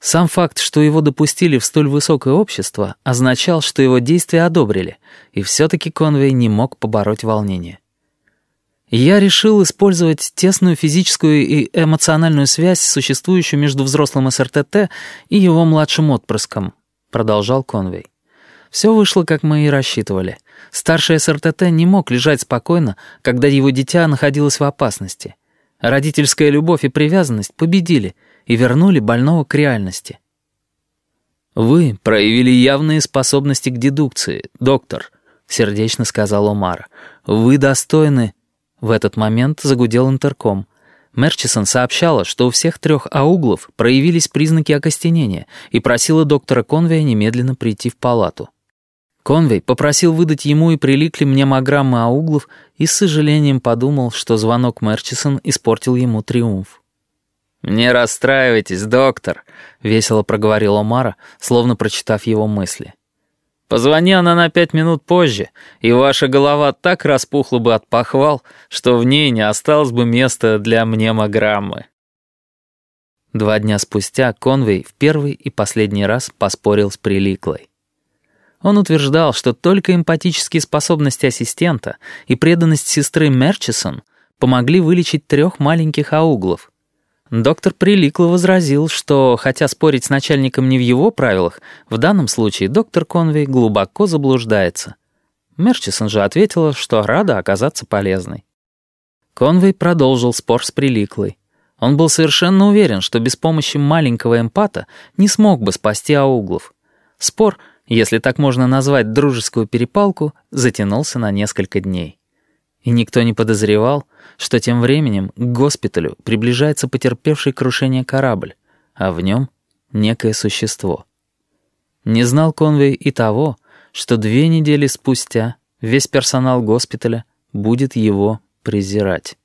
Сам факт, что его допустили в столь высокое общество, означал, что его действия одобрили, и все-таки Конвей не мог побороть волнение. Я решил использовать тесную физическую и эмоциональную связь, существующую между взрослым СРТТ и его младшим отпрыском, продолжал Конвей. Все вышло, как мы и рассчитывали. Старший СРТТ не мог лежать спокойно, когда его дитя находилось в опасности. Родительская любовь и привязанность победили — и вернули больного к реальности. «Вы проявили явные способности к дедукции, доктор», — сердечно сказал Омар. «Вы достойны...» В этот момент загудел интерком. Мерчисон сообщала, что у всех трех ауглов проявились признаки окостенения и просила доктора Конвея немедленно прийти в палату. Конвей попросил выдать ему и приликли мнемограммы ауглов и с сожалением подумал, что звонок Мерчисон испортил ему триумф. «Не расстраивайтесь, доктор», — весело проговорила Мара, словно прочитав его мысли. «Позвони она на пять минут позже, и ваша голова так распухла бы от похвал, что в ней не осталось бы места для мнемограммы». Два дня спустя Конвей в первый и последний раз поспорил с Приликлой. Он утверждал, что только эмпатические способности ассистента и преданность сестры Мерчисон помогли вылечить трех маленьких ауглов, Доктор Приликло возразил, что, хотя спорить с начальником не в его правилах, в данном случае доктор Конвей глубоко заблуждается. Мерчисон же ответила, что рада оказаться полезной. Конвей продолжил спор с Приликлой. Он был совершенно уверен, что без помощи маленького эмпата не смог бы спасти ауглов. Спор, если так можно назвать дружескую перепалку, затянулся на несколько дней. И никто не подозревал, что тем временем к госпиталю приближается потерпевший крушение корабль, а в нем некое существо. Не знал Конвей и того, что две недели спустя весь персонал госпиталя будет его презирать.